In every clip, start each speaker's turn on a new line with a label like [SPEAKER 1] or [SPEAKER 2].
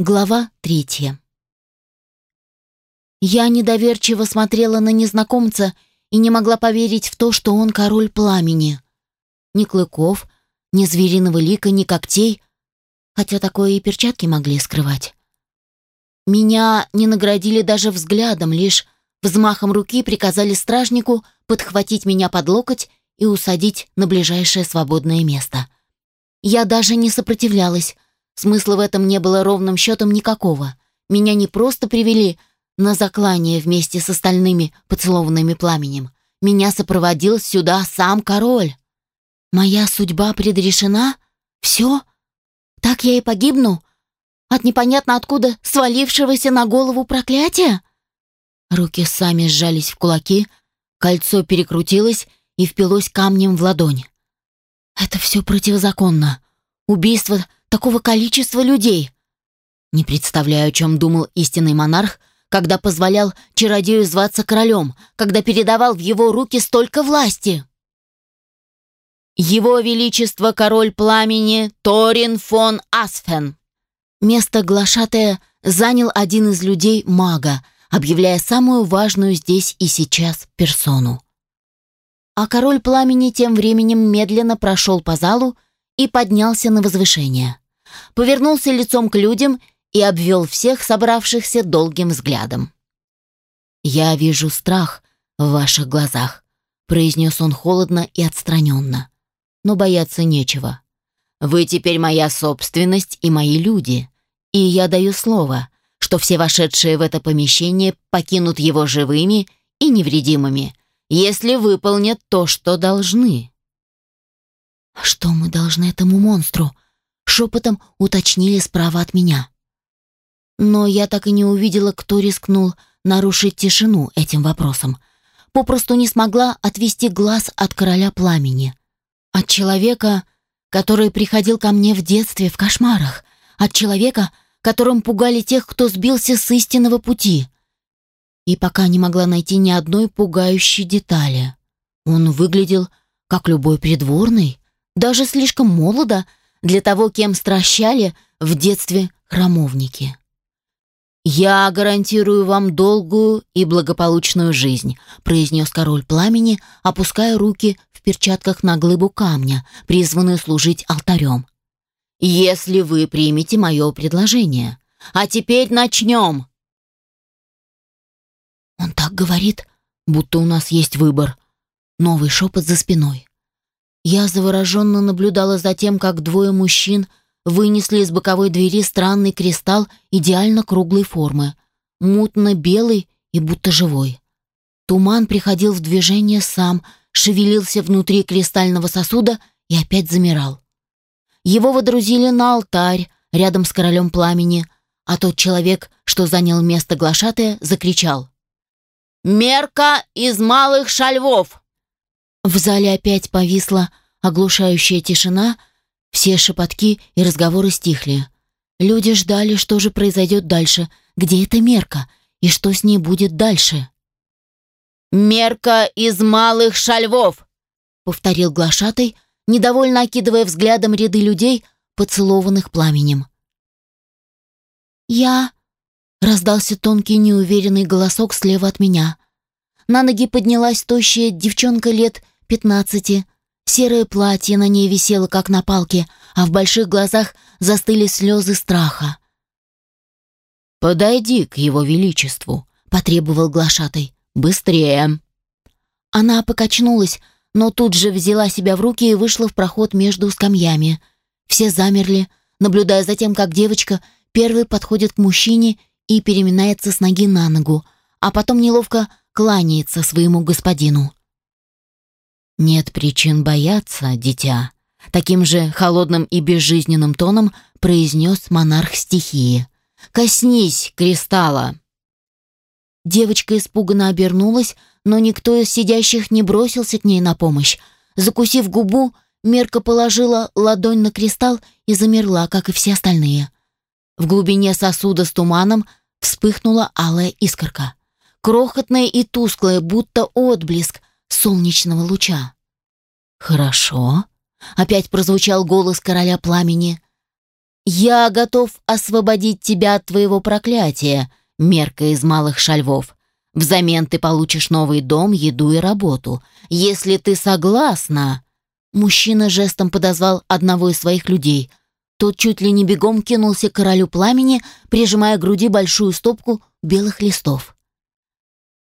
[SPEAKER 1] Глава третья. Я недоверчиво смотрела на незнакомца и не могла поверить в то, что он король пламени. Ни клыков, ни звериного лика, ни когтей, хотя такое и перчатки могли скрывать. Меня не наградили даже взглядом, лишь взмахом руки приказали стражнику подхватить меня под локоть и усадить на ближайшее свободное место. Я даже не сопротивлялась, Смысла в этом не было ровным счетом никакого. Меня не просто привели на заклание вместе с остальными поцелованными пламенем. Меня сопроводил сюда сам король. Моя судьба предрешена? Все? Так я и погибну? От непонятно откуда свалившегося на голову проклятия? Руки сами сжались в кулаки, кольцо перекрутилось и впилось камнем в ладонь. Это все противозаконно. Убийство такого количества людей. Не представляю, о чем думал истинный монарх, когда позволял чародею зваться королем, когда передавал в его руки столько власти. Его Величество Король Пламени Торин фон Асфен. Место глашатая занял один из людей мага, объявляя самую важную здесь и сейчас персону. А Король Пламени тем временем медленно прошел по залу и поднялся на возвышение. Повернулся лицом к людям и обвел всех собравшихся долгим взглядом. «Я вижу страх в ваших глазах», — произнес он холодно и отстраненно. «Но бояться нечего. Вы теперь моя собственность и мои люди, и я даю слово, что все вошедшие в это помещение покинут его живыми и невредимыми, если выполнят то, что должны». «Что мы должны этому монстру?» — шепотом уточнили справа от меня. Но я так и не увидела, кто рискнул нарушить тишину этим вопросом. Попросту не смогла отвести глаз от короля пламени. От человека, который приходил ко мне в детстве в кошмарах. От человека, которым пугали тех, кто сбился с истинного пути. И пока не могла найти ни одной пугающей детали. Он выглядел как любой придворный, даже слишком молодо для того, кем стращали в детстве храмовники. «Я гарантирую вам долгую и благополучную жизнь», произнес король пламени, опуская руки в перчатках на глыбу камня, призванную служить алтарем. «Если вы примете мое предложение. А теперь начнем!» Он так говорит, будто у нас есть выбор. Новый шепот за спиной. Я завороженно наблюдала за тем, как двое мужчин вынесли из боковой двери странный кристалл идеально круглой формы, мутно-белый и будто живой. Туман приходил в движение сам, шевелился внутри кристального сосуда и опять замирал. Его водрузили на алтарь рядом с королем пламени, а тот человек, что занял место глашатая, закричал. «Мерка из малых шальвов!» В зале опять повисла оглушающая тишина, все шепотки и разговоры стихли. Люди ждали, что же произойдет дальше, где эта мерка и что с ней будет дальше. «Мерка из малых шальвов!» — повторил глашатай, недовольно окидывая взглядом ряды людей, поцелованных пламенем. «Я...» — раздался тонкий неуверенный голосок слева от меня. На ноги поднялась тощая девчонка лет пятнадцати. Серое платье на ней висело, как на палке, а в больших глазах застыли слезы страха. «Подойди к его величеству», — потребовал глашатай. «Быстрее!» Она покачнулась, но тут же взяла себя в руки и вышла в проход между скамьями. Все замерли, наблюдая за тем, как девочка первой подходит к мужчине и переминается с ноги на ногу, а потом неловко кланяется своему господину. «Нет причин бояться, дитя», — таким же холодным и безжизненным тоном произнес монарх стихии. «Коснись кристалла!» Девочка испуганно обернулась, но никто из сидящих не бросился к ней на помощь. Закусив губу, Мерка положила ладонь на кристалл и замерла, как и все остальные. В глубине сосуда с туманом вспыхнула алая искорка крохотное и тусклое, будто отблеск солнечного луча. «Хорошо», — опять прозвучал голос короля пламени. «Я готов освободить тебя от твоего проклятия, мерка из малых шальвов. Взамен ты получишь новый дом, еду и работу. Если ты согласна...» Мужчина жестом подозвал одного из своих людей. Тот чуть ли не бегом кинулся к королю пламени, прижимая к груди большую стопку белых листов.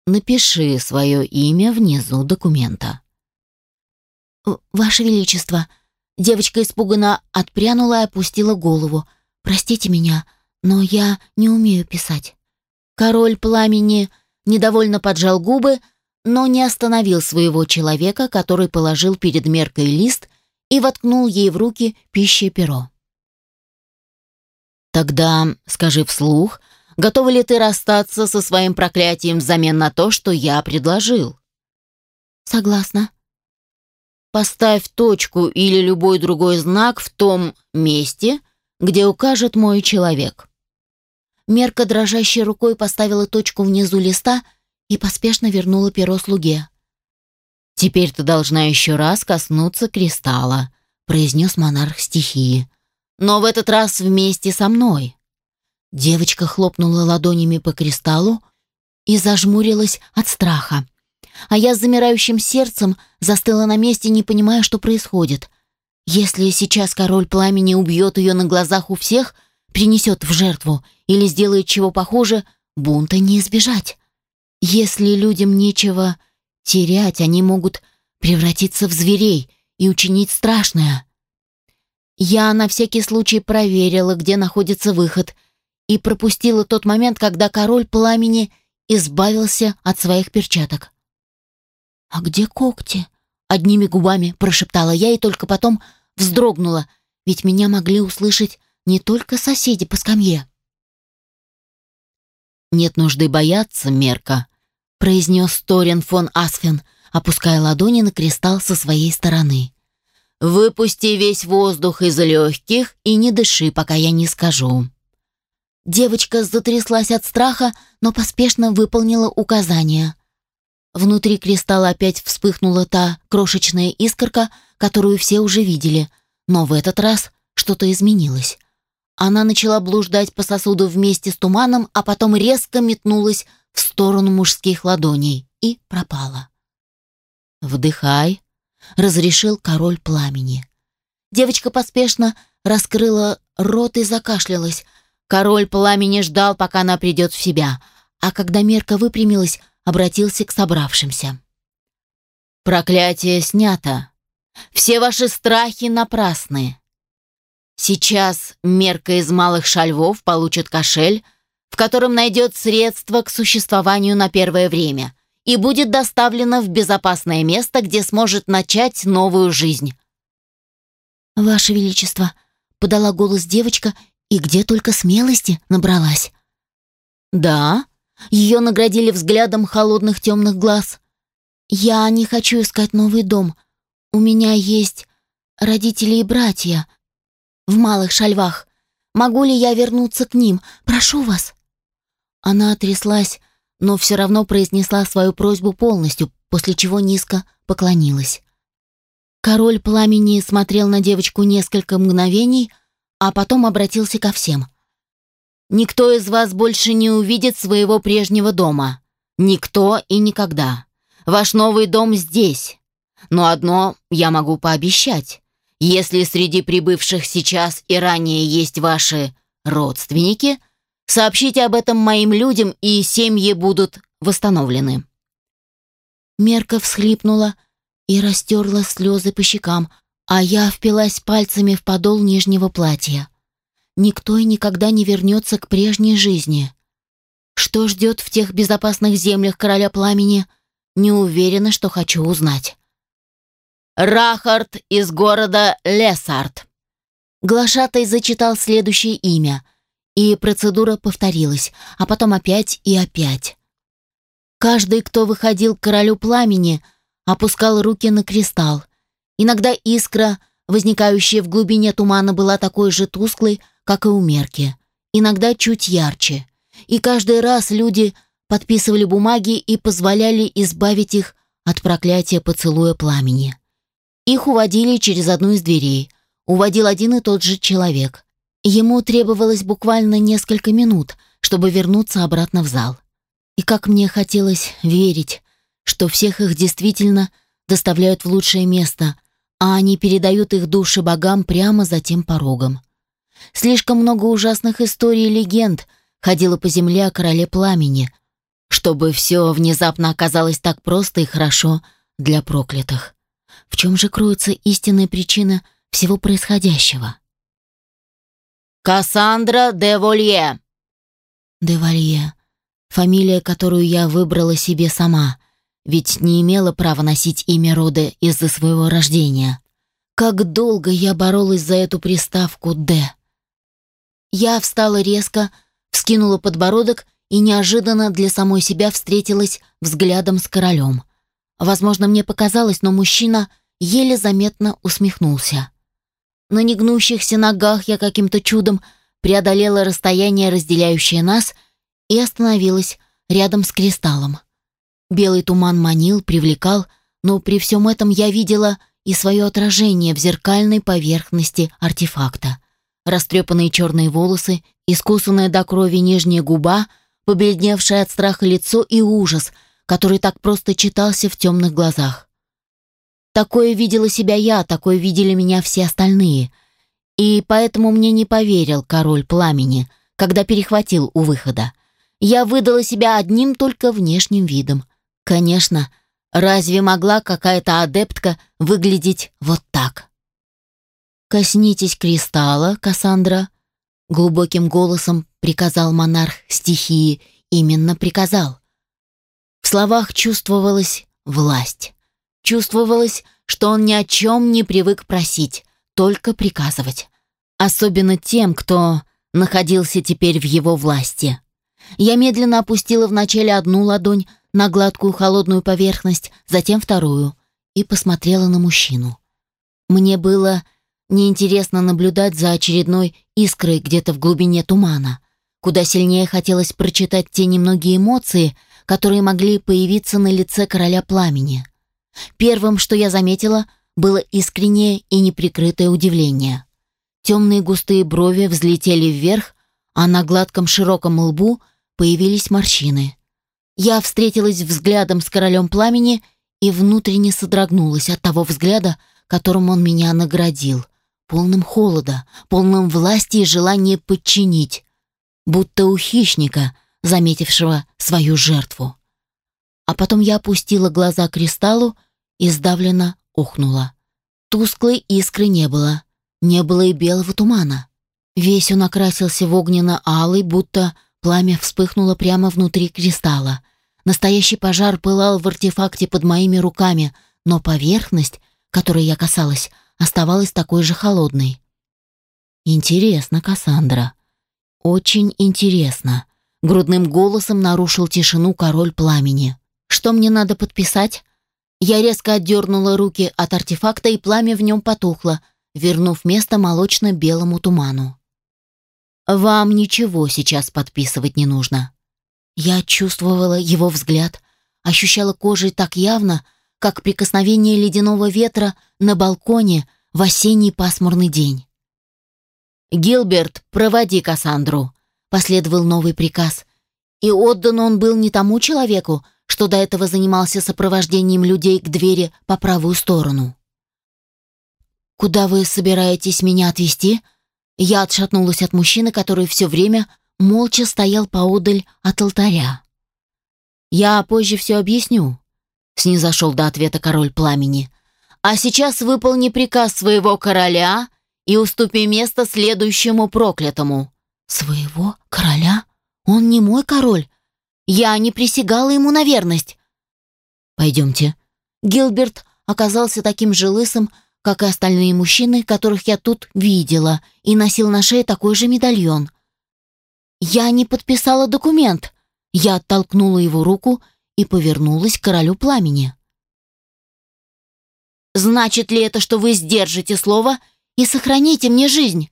[SPEAKER 1] «Напиши свое имя внизу документа». «Ваше Величество», девочка испуганно отпрянула и опустила голову. «Простите меня, но я не умею писать». Король пламени недовольно поджал губы, но не остановил своего человека, который положил перед меркой лист и воткнул ей в руки пищи перо. «Тогда скажи вслух, готова ли ты расстаться со своим проклятием взамен на то, что я предложил?»
[SPEAKER 2] «Согласна».
[SPEAKER 1] «Поставь точку или любой другой знак в том месте, где укажет мой человек».
[SPEAKER 2] Мерка дрожащей рукой поставила точку внизу листа и поспешно вернула перо слуге.
[SPEAKER 1] «Теперь ты должна еще раз коснуться кристалла», — произнес монарх стихии. «Но в этот раз вместе со мной».
[SPEAKER 2] Девочка хлопнула ладонями по кристаллу и зажмурилась от страха. А я с замирающим сердцем застыла на месте, не понимая, что происходит. Если сейчас король пламени убьет ее на глазах у всех — принесет в жертву или сделает чего похуже, бунта не избежать. Если людям нечего терять, они могут превратиться в зверей и учинить страшное. Я на всякий случай проверила, где находится выход, и пропустила тот момент, когда король пламени избавился от своих перчаток. «А где когти?» — одними губами прошептала я и только потом вздрогнула, ведь меня могли услышать не только соседи по скамье.
[SPEAKER 1] «Нет нужды бояться, Мерка», — произнес Торин фон Асфен, опуская ладони на кристалл со своей стороны. «Выпусти весь воздух из легких и не дыши, пока я не скажу».
[SPEAKER 2] Девочка затряслась от страха, но поспешно выполнила указание. Внутри кристалла опять вспыхнула та крошечная искорка, которую все уже видели, но в этот раз что-то изменилось. Она начала блуждать по сосуду вместе с туманом, а потом резко метнулась в сторону мужских ладоней и пропала.
[SPEAKER 1] «Вдыхай», — разрешил король пламени.
[SPEAKER 2] Девочка поспешно раскрыла рот и закашлялась.
[SPEAKER 1] Король пламени ждал, пока она придет в себя, а когда мерка выпрямилась, обратился к собравшимся. «Проклятие снято. Все ваши страхи напрасны. Сейчас мерка из малых шальвов получит кошель, в котором найдет средства к существованию на первое время и будет доставлена в безопасное место, где сможет начать новую жизнь.
[SPEAKER 2] «Ваше Величество», — подала голос девочка, и где только смелости набралась.
[SPEAKER 1] «Да?» — ее наградили взглядом холодных темных глаз.
[SPEAKER 2] «Я не хочу искать новый дом. У меня есть родители и братья в малых шальвах. Могу ли я вернуться к ним? Прошу вас». Она тряслась, но все равно произнесла свою просьбу полностью, после чего низко поклонилась. Король пламени смотрел на девочку несколько мгновений, а потом обратился ко всем.
[SPEAKER 1] «Никто из вас больше не увидит своего прежнего дома. Никто и никогда. Ваш новый дом здесь. Но одно я могу пообещать. Если среди прибывших сейчас и ранее есть ваши родственники, сообщите об этом моим людям, и семьи будут восстановлены».
[SPEAKER 2] Мерка всхлипнула и растерла слезы по щекам, а я впилась пальцами в подол нижнего платья. Никто и никогда не вернется к прежней жизни. Что ждет в тех безопасных землях короля пламени, не уверена, что хочу узнать.
[SPEAKER 1] Рахард из города Лесард.
[SPEAKER 2] Глашатай зачитал следующее имя, и процедура повторилась, а потом опять и опять. Каждый, кто выходил к королю пламени, опускал руки на кристалл. Иногда искра, возникающая в глубине тумана, была такой же тусклой, как и у мерки, иногда чуть ярче. И каждый раз люди подписывали бумаги и позволяли избавить их от проклятия поцелуя пламени. Их уводили через одну из дверей. Уводил один и тот же человек. Ему требовалось буквально несколько минут, чтобы вернуться обратно в зал. И как мне хотелось верить, что всех их действительно доставляют в лучшее место, а они передают их души богам прямо за тем порогом. Слишком много ужасных историй и легенд ходило по земле о короле пламени, чтобы все внезапно оказалось так просто и хорошо для проклятых. В чем же кроется истинная причина всего происходящего?
[SPEAKER 1] «Кассандра де Волье!»
[SPEAKER 2] «Де Волье. Фамилия, которую я выбрала себе сама, ведь не имела права носить имя рода из-за своего рождения. Как долго я боролась за эту приставку «Д». Я встала резко, вскинула подбородок и неожиданно для самой себя встретилась взглядом с королем. Возможно, мне показалось, но мужчина еле заметно усмехнулся. На негнущихся ногах я каким-то чудом преодолела расстояние, разделяющее нас, и остановилась рядом с кристаллом. Белый туман манил, привлекал, но при всем этом я видела и свое отражение в зеркальной поверхности артефакта. Растрепанные черные волосы, искусанная до крови нижняя губа, побледневшее от страха лицо и ужас, который так просто читался в темных глазах. Такое видела себя я, такое видели меня все остальные. И поэтому мне не поверил король пламени, когда перехватил у выхода. Я выдала себя одним только внешним видом. Конечно, разве могла какая-то адептка выглядеть вот так? «Коснитесь кристалла, Кассандра», — глубоким голосом приказал монарх стихии, именно приказал. В словах чувствовалась власть. Чувствовалось, что он ни о чем не привык просить, только приказывать. Особенно тем, кто находился теперь в его власти. Я медленно опустила вначале одну ладонь, на гладкую холодную поверхность, затем вторую, и посмотрела на мужчину. Мне было неинтересно наблюдать за очередной искрой где-то в глубине тумана. Куда сильнее хотелось прочитать те немногие эмоции, которые могли появиться на лице короля пламени. Первым, что я заметила, было искреннее и неприкрытое удивление. Темные густые брови взлетели вверх, а на гладком широком лбу появились морщины. Я встретилась взглядом с королем пламени и внутренне содрогнулась от того взгляда, которым он меня наградил, полным холода, полным власти и желания подчинить, будто у хищника, заметившего свою жертву. А потом я опустила глаза к кристаллу и сдавленно ухнула. Тусклой искры не было, не было и белого тумана. Весь он окрасился в огненно-алый, будто пламя вспыхнуло прямо внутри кристалла. Настоящий пожар пылал в артефакте под моими руками, но поверхность, которой я касалась, оставалась такой же холодной. Интересно, Кассандра. Очень интересно. Грудным голосом нарушил тишину король пламени. Что мне надо подписать? Я резко отдернула руки от артефакта, и пламя в нем потухло, вернув место молочно-белому туману. Вам ничего сейчас подписывать не нужно. Я чувствовала его взгляд, ощущала кожей так явно, как прикосновение ледяного ветра на балконе в осенний пасмурный день. «Гилберт, проводи Кассандру», — последовал новый приказ. И отдан он был не тому человеку, что до этого занимался сопровождением людей к двери по правую сторону. «Куда вы собираетесь меня отвезти?» Я отшатнулась от мужчины, который все время молча стоял поодаль от алтаря. «Я позже все объясню», — снизошел до ответа король пламени. «А сейчас выполни приказ своего короля и уступи место следующему проклятому». «Своего короля? Он не мой король. Я не присягала ему на верность». «Пойдемте». Гилберт оказался таким же лысым, как и остальные мужчины, которых я тут видела, и носил на шее такой же медальон. «Я не подписала документ!» Я оттолкнула его руку и повернулась к королю пламени. «Значит ли это, что вы сдержите слово и сохраните мне жизнь?»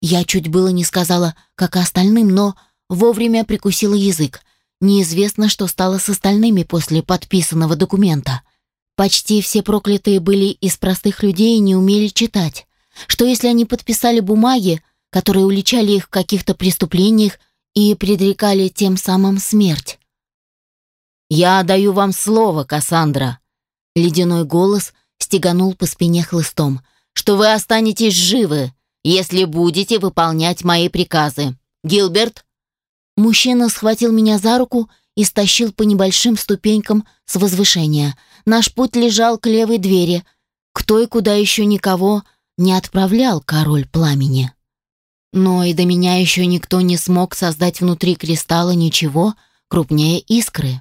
[SPEAKER 2] Я чуть было не сказала, как и остальным, но вовремя прикусила язык. Неизвестно, что стало с остальными после подписанного документа. Почти все проклятые были из простых людей и не умели читать. Что если они подписали бумаги, которые уличали их в каких-то преступлениях и предрекали тем самым смерть.
[SPEAKER 1] «Я даю вам слово, Кассандра!» Ледяной голос стеганул по спине хлыстом, что вы останетесь живы, если будете выполнять мои приказы. Гилберт?»
[SPEAKER 2] Мужчина схватил меня за руку и стащил по небольшим ступенькам с возвышения. Наш путь лежал к левой двери, к той, куда еще никого не отправлял король пламени. Но и до меня еще никто не смог создать внутри кристалла ничего крупнее искры.